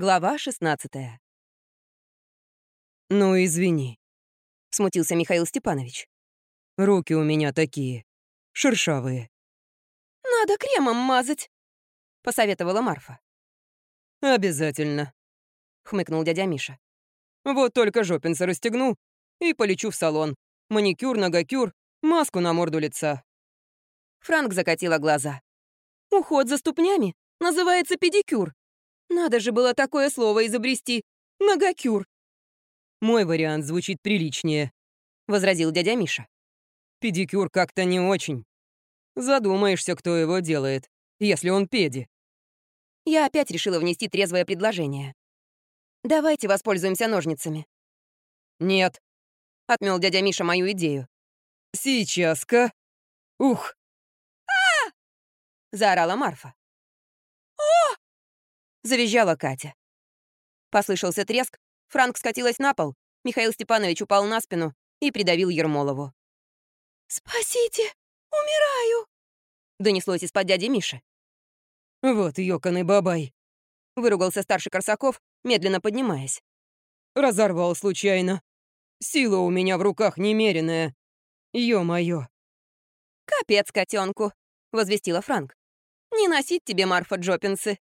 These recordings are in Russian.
Глава 16 «Ну, извини», — смутился Михаил Степанович. «Руки у меня такие, шершавые». «Надо кремом мазать», — посоветовала Марфа. «Обязательно», — хмыкнул дядя Миша. «Вот только жопинца расстегну и полечу в салон. Маникюр, ногокюр, маску на морду лица». Франк закатила глаза. «Уход за ступнями называется педикюр. Надо же было такое слово изобрести. Ногокюр». «Мой вариант звучит приличнее», — возразил дядя Миша. «Педикюр как-то не очень. Задумаешься, кто его делает, если он педи». Я опять решила внести трезвое предложение. «Давайте воспользуемся ножницами». «Нет», — отмел дядя Миша мою идею. «Сейчас-ка. Ух!» а заорала Марфа. Завизжала Катя. Послышался треск, Франк скатилась на пол, Михаил Степанович упал на спину и придавил Ермолову. «Спасите! Умираю!» — донеслось из-под дяди Миши. «Вот ёканый бабай!» — выругался старший Корсаков, медленно поднимаясь. «Разорвал случайно. Сила у меня в руках немеренная. Ё-моё!» «Капец котенку, возвестила Франк. «Не носить тебе, Марфа, джопинсы!»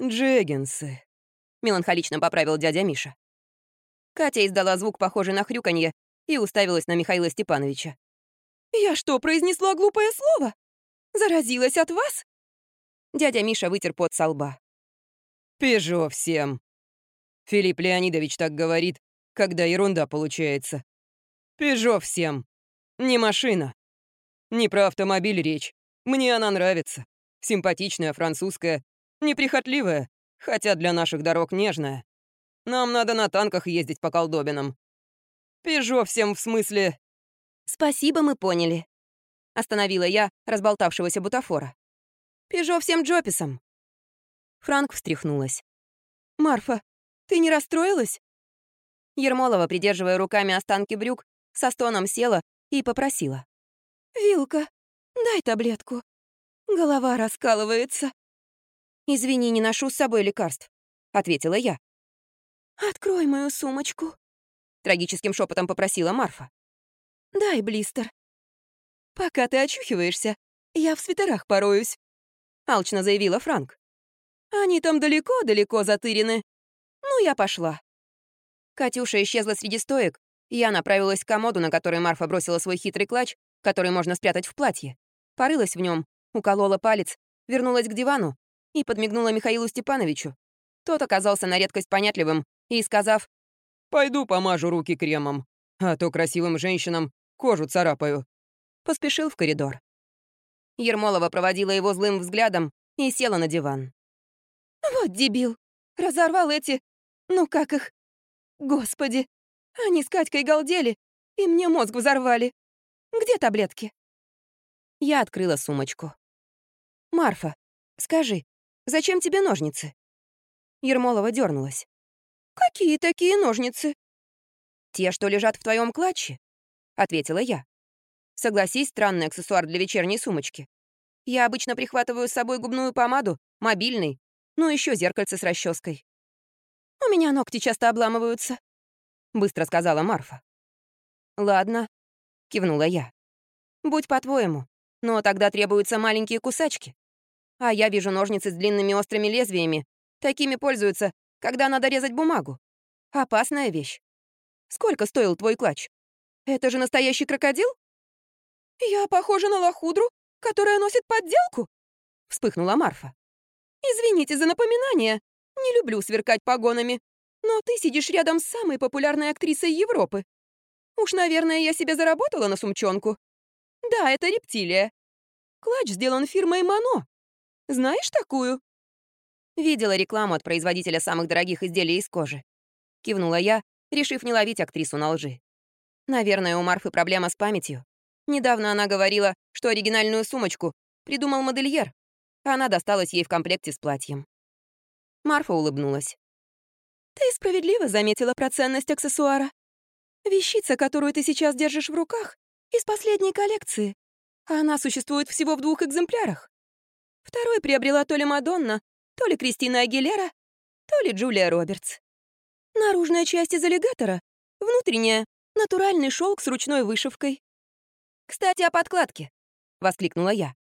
«Джеггинсы», — меланхолично поправил дядя Миша. Катя издала звук, похожий на хрюканье, и уставилась на Михаила Степановича. «Я что, произнесла глупое слово? Заразилась от вас?» Дядя Миша вытер пот со лба. «Пежо всем!» Филипп Леонидович так говорит, когда ерунда получается. «Пежо всем! Не машина! Не про автомобиль речь. Мне она нравится. Симпатичная, французская, неприхотливая, хотя для наших дорог нежная. Нам надо на танках ездить по колдобинам. Пежо всем в смысле... «Спасибо, мы поняли», — остановила я разболтавшегося бутафора. «Пежо всем Джописом». Франк встряхнулась. «Марфа, ты не расстроилась?» Ермолова, придерживая руками останки брюк, со стоном села и попросила. «Вилка, дай таблетку. Голова раскалывается». «Извини, не ношу с собой лекарств», — ответила я. «Открой мою сумочку», — трагическим шепотом попросила Марфа. «Дай блистер». «Пока ты очухиваешься, я в свитерах пороюсь», — алчно заявила Франк. «Они там далеко-далеко затырены. Ну, я пошла». Катюша исчезла среди стоек, я направилась к комоду, на который Марфа бросила свой хитрый клатч, который можно спрятать в платье. Порылась в нем, уколола палец, вернулась к дивану и подмигнула Михаилу Степановичу. Тот оказался на редкость понятливым и, сказав «Пойду помажу руки кремом, а то красивым женщинам кожу царапаю», поспешил в коридор. Ермолова проводила его злым взглядом и села на диван. «Вот дебил! Разорвал эти... Ну как их? Господи! Они с Катькой галдели, и мне мозг взорвали. Где таблетки?» Я открыла сумочку. «Марфа, скажи, зачем тебе ножницы?» Ермолова дернулась. «Какие такие ножницы?» «Те, что лежат в твоем клатче», — ответила я. «Согласись, странный аксессуар для вечерней сумочки. Я обычно прихватываю с собой губную помаду, мобильный, ну еще зеркальце с расческой. «У меня ногти часто обламываются», — быстро сказала Марфа. «Ладно», — кивнула я. «Будь по-твоему, но тогда требуются маленькие кусачки. А я вижу ножницы с длинными острыми лезвиями. Такими пользуются, когда надо резать бумагу. Опасная вещь. Сколько стоил твой клатч? Это же настоящий крокодил? Я похожа на лохудру, которая носит подделку? Вспыхнула Марфа. Извините за напоминание. Не люблю сверкать погонами. Но ты сидишь рядом с самой популярной актрисой Европы. Уж, наверное, я себе заработала на сумчонку. Да, это рептилия. Клатч сделан фирмой Мано. Знаешь такую? Видела рекламу от производителя самых дорогих изделий из кожи. Кивнула я, решив не ловить актрису на лжи. Наверное, у Марфы проблема с памятью. Недавно она говорила, что оригинальную сумочку придумал модельер. Она досталась ей в комплекте с платьем. Марфа улыбнулась. «Ты справедливо заметила про ценность аксессуара. Вещица, которую ты сейчас держишь в руках, из последней коллекции. Она существует всего в двух экземплярах. Второй приобрела то ли Мадонна, то ли Кристина Агилера, то ли Джулия Робертс. Наружная часть из аллигатора, внутренняя — натуральный шелк с ручной вышивкой. «Кстати, о подкладке», — воскликнула я.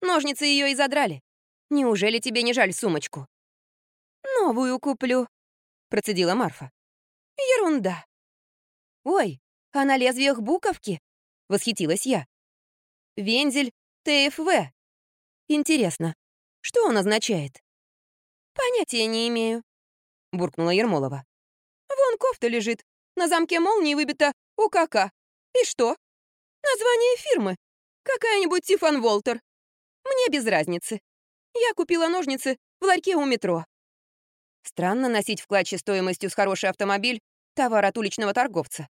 «Ножницы ее и задрали. Неужели тебе не жаль сумочку?» «Новую куплю», — процедила Марфа. «Ерунда». «Ой, а на лезвиях буковки?» — восхитилась я. «Вензель ТФВ. Интересно, что он означает?» «Понятия не имею», — буркнула Ермолова. «Вон кофта лежит, на замке молнии выбита УКК. И что? Название фирмы. Какая-нибудь Тифан Волтер. Мне без разницы. Я купила ножницы в ларьке у метро. Странно носить в клатче стоимостью с хороший автомобиль товар от уличного торговца.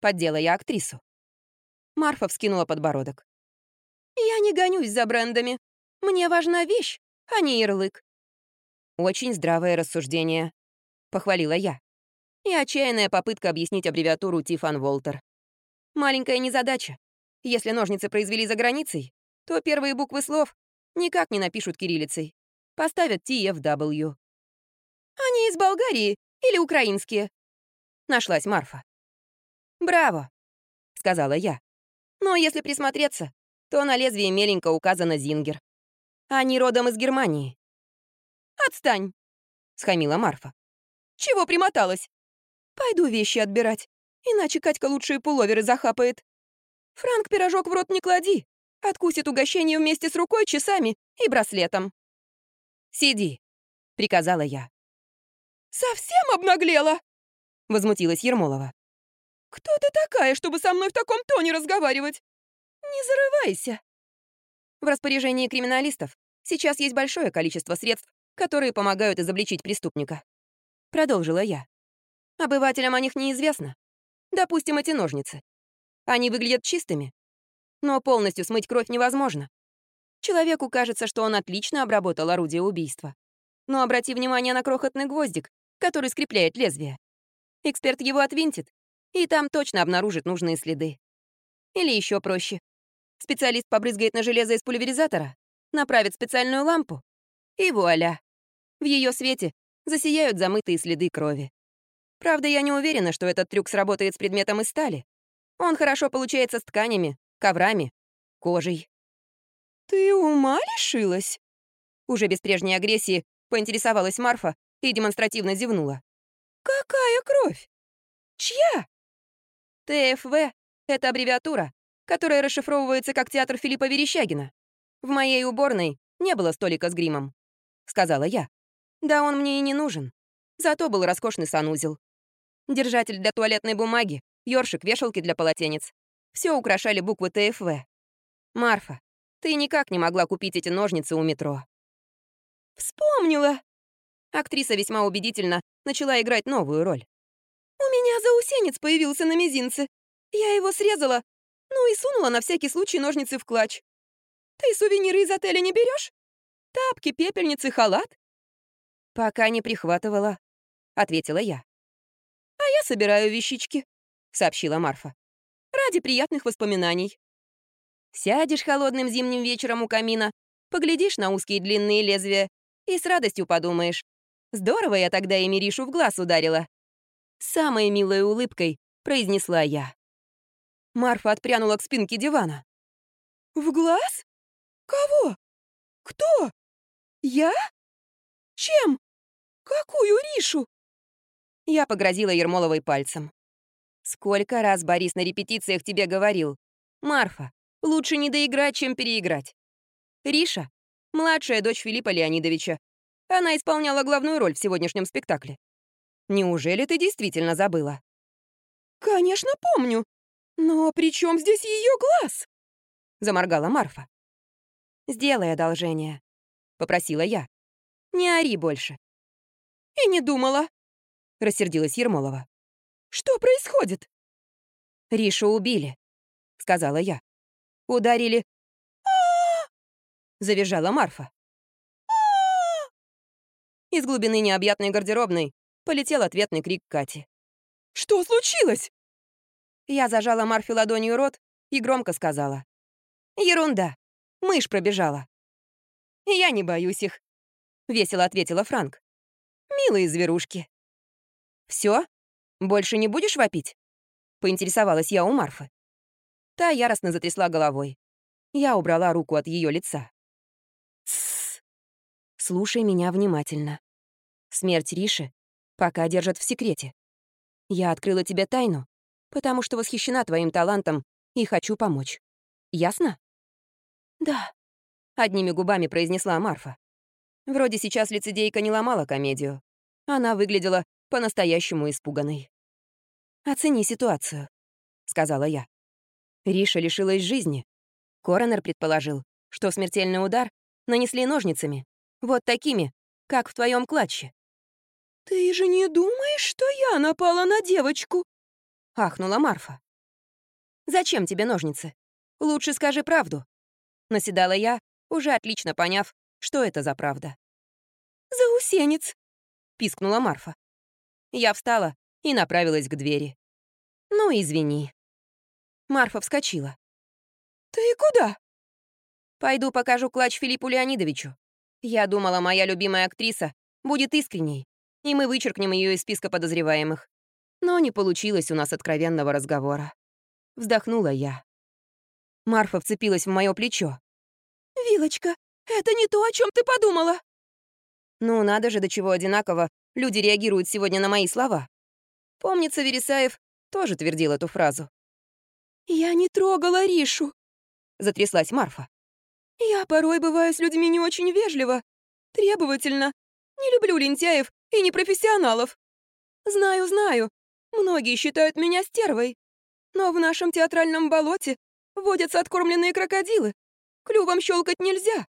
Поддела я актрису. Марфа вскинула подбородок. «Я не гонюсь за брендами. Мне важна вещь, а не ярлык». «Очень здравое рассуждение», — похвалила я. И отчаянная попытка объяснить аббревиатуру Тифан Волтер. Маленькая незадача. Если ножницы произвели за границей, то первые буквы слов никак не напишут кириллицей. Поставят TFW. Они из Болгарии или украинские? Нашлась Марфа. «Браво!» — сказала я. «Но если присмотреться, то на лезвии меленько указано «Зингер». Они родом из Германии». «Отстань!» — схамила Марфа. «Чего примоталась? Пойду вещи отбирать, иначе Катька лучшие пуловеры захапает. Франк пирожок в рот не клади, откусит угощение вместе с рукой, часами и браслетом». «Сиди», — приказала я. «Совсем обнаглела?» — возмутилась Ермолова. «Кто ты такая, чтобы со мной в таком тоне разговаривать? Не зарывайся!» В распоряжении криминалистов сейчас есть большое количество средств, которые помогают изобличить преступника. Продолжила я. Обывателям о них неизвестно. Допустим, эти ножницы. Они выглядят чистыми, но полностью смыть кровь невозможно. Человеку кажется, что он отлично обработал орудие убийства. Но обрати внимание на крохотный гвоздик, который скрепляет лезвие. Эксперт его отвинтит, и там точно обнаружит нужные следы. Или еще проще. Специалист побрызгает на железо из пульверизатора, направит специальную лампу, и вуаля. В ее свете засияют замытые следы крови. Правда, я не уверена, что этот трюк сработает с предметом из стали. Он хорошо получается с тканями, коврами, кожей. «Ты ума лишилась?» Уже без прежней агрессии поинтересовалась Марфа, и демонстративно зевнула. «Какая кровь? Чья?» ТФВ — это аббревиатура, которая расшифровывается как театр Филиппа Верещагина. В моей уборной не было столика с гримом, — сказала я. Да он мне и не нужен. Зато был роскошный санузел. Держатель для туалетной бумаги, ёршик, вешалки для полотенец. Все украшали буквы ТФВ. Марфа, ты никак не могла купить эти ножницы у метро. «Вспомнила!» Актриса весьма убедительно начала играть новую роль. «У меня заусенец появился на мизинце. Я его срезала, ну и сунула на всякий случай ножницы в клатч. Ты сувениры из отеля не берешь? Тапки, пепельницы, халат?» «Пока не прихватывала», — ответила я. «А я собираю вещички», — сообщила Марфа. «Ради приятных воспоминаний. Сядешь холодным зимним вечером у камина, поглядишь на узкие длинные лезвия и с радостью подумаешь, Здорово я тогда и Миришу в глаз ударила. Самой милой улыбкой произнесла я. Марфа отпрянула к спинке дивана. «В глаз? Кого? Кто? Я? Чем? Какую Ришу?» Я погрозила Ермоловой пальцем. «Сколько раз Борис на репетициях тебе говорил? Марфа, лучше не доиграть, чем переиграть. Риша — младшая дочь Филиппа Леонидовича, она исполняла главную роль в сегодняшнем спектакле. Неужели ты действительно забыла? Конечно, помню. Но при чем здесь ее глаз? Заморгала Марфа. Сделай одолжение, попросила я. Не ори больше. И не думала, рассердилась Ермолова. Что происходит? Ришу убили, сказала я. Ударили. Завизжала Марфа. Из глубины необъятной гардеробной полетел ответный крик Кати. «Что случилось?» Я зажала Марфи ладонью рот и громко сказала. «Ерунда. Мышь пробежала». «Я не боюсь их», — весело ответила Франк. Милые зверушки. Все? Больше не будешь вопить? Поинтересовалась я у Марфы. Та яростно затрясла головой. Я убрала руку от ее лица. Тссс. Слушай меня внимательно. Смерть Риши пока держат в секрете. Я открыла тебе тайну, потому что восхищена твоим талантом и хочу помочь. Ясно? Да, одними губами произнесла Марфа. Вроде сейчас лицедейка не ломала комедию. Она выглядела по-настоящему испуганной. «Оцени ситуацию», — сказала я. Риша лишилась жизни. Коронер предположил, что смертельный удар нанесли ножницами, вот такими, как в твоем клатче. «Ты же не думаешь, что я напала на девочку?» — ахнула Марфа. «Зачем тебе ножницы? Лучше скажи правду». Наседала я, уже отлично поняв, что это за правда. «Заусенец!» — пискнула Марфа. Я встала и направилась к двери. «Ну, извини». Марфа вскочила. «Ты куда?» «Пойду покажу клатч Филиппу Леонидовичу. Я думала, моя любимая актриса будет искренней, и мы вычеркнем ее из списка подозреваемых. Но не получилось у нас откровенного разговора. Вздохнула я. Марфа вцепилась в мое плечо. «Вилочка, это не то, о чем ты подумала!» Ну, надо же, до чего одинаково люди реагируют сегодня на мои слова. Помнится, Вересаев тоже твердил эту фразу. «Я не трогала Ришу», — затряслась Марфа. «Я порой бываю с людьми не очень вежливо, требовательно, не люблю лентяев и непрофессионалов. Знаю, знаю, многие считают меня стервой. Но в нашем театральном болоте водятся откормленные крокодилы. Клювом щелкать нельзя.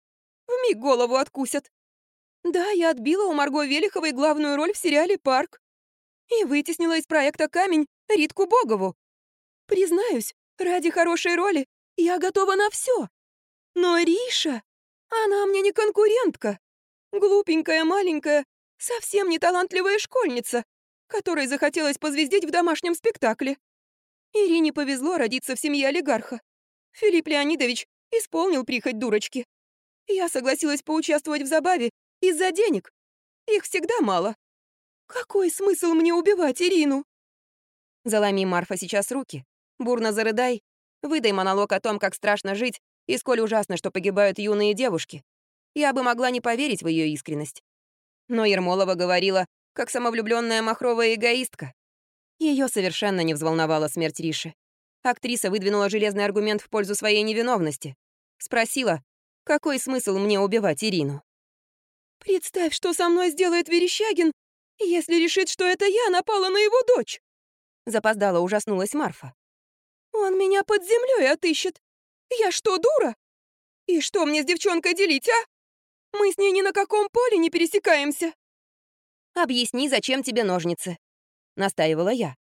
Вмиг голову откусят. Да, я отбила у Марго Велиховой главную роль в сериале «Парк» и вытеснила из проекта «Камень» Ритку Богову. Признаюсь, ради хорошей роли я готова на все. Но Риша, она мне не конкурентка. Глупенькая, маленькая, совсем не талантливая школьница, которой захотелось позвездить в домашнем спектакле. Ирине повезло родиться в семье олигарха. Филипп Леонидович исполнил прихоть дурочки. Я согласилась поучаствовать в забаве из-за денег. Их всегда мало. Какой смысл мне убивать Ирину? Заломи, Марфа, сейчас руки. Бурно зарыдай. Выдай монолог о том, как страшно жить и сколь ужасно, что погибают юные девушки. Я бы могла не поверить в ее искренность. Но Ермолова говорила, как самовлюбленная махровая эгоистка. Ее совершенно не взволновала смерть Риши. Актриса выдвинула железный аргумент в пользу своей невиновности. Спросила, какой смысл мне убивать Ирину? «Представь, что со мной сделает Верещагин, если решит, что это я напала на его дочь!» Запоздала ужаснулась Марфа. «Он меня под землей отыщет. Я что, дура? И что мне с девчонкой делить, а? Мы с ней ни на каком поле не пересекаемся!» «Объясни, зачем тебе ножницы?» — настаивала я.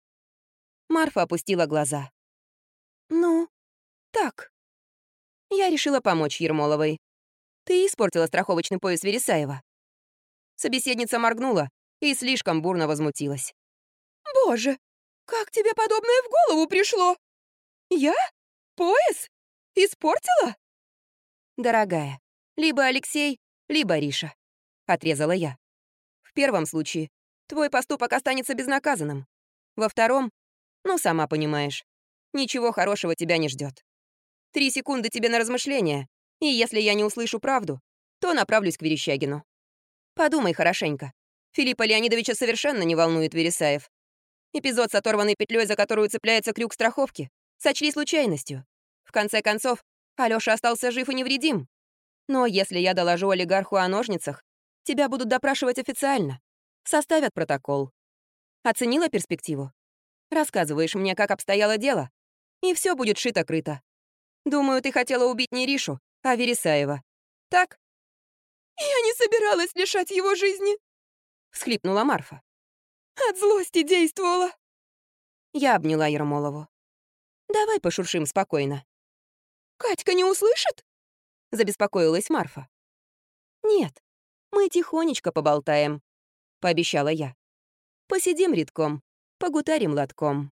Марфа опустила глаза. «Ну, так. Я решила помочь Ермоловой. Ты испортила страховочный пояс Вересаева». Собеседница моргнула и слишком бурно возмутилась. «Боже, как тебе подобное в голову пришло? Я? Пояс? Испортила?» «Дорогая, либо Алексей, либо Риша», — отрезала я. «В первом случае твой поступок останется безнаказанным. Во втором, ну, сама понимаешь, ничего хорошего тебя не ждет. Три секунды тебе на размышление, и если я не услышу правду, то направлюсь к Верещагину. Подумай хорошенько. Филиппа Леонидовича совершенно не волнует Вересаев. Эпизод с оторванной петлей, за которую цепляется крюк страховки, сочли случайностью. В конце концов, Алёша остался жив и невредим. Но если я доложу олигарху о ножницах, тебя будут допрашивать официально. Составят протокол. Оценила перспективу? Рассказываешь мне, как обстояло дело, и все будет шито-крыто. Думаю, ты хотела убить не Ришу, а Вересаева. Так? «Я не собиралась лишать его жизни!» — всхлипнула Марфа. «От злости действовала!» Я обняла Ермолову. «Давай пошуршим спокойно». «Катька не услышит?» — забеспокоилась Марфа. «Нет, мы тихонечко поболтаем», — пообещала я. «Посидим редком, погутарим лотком».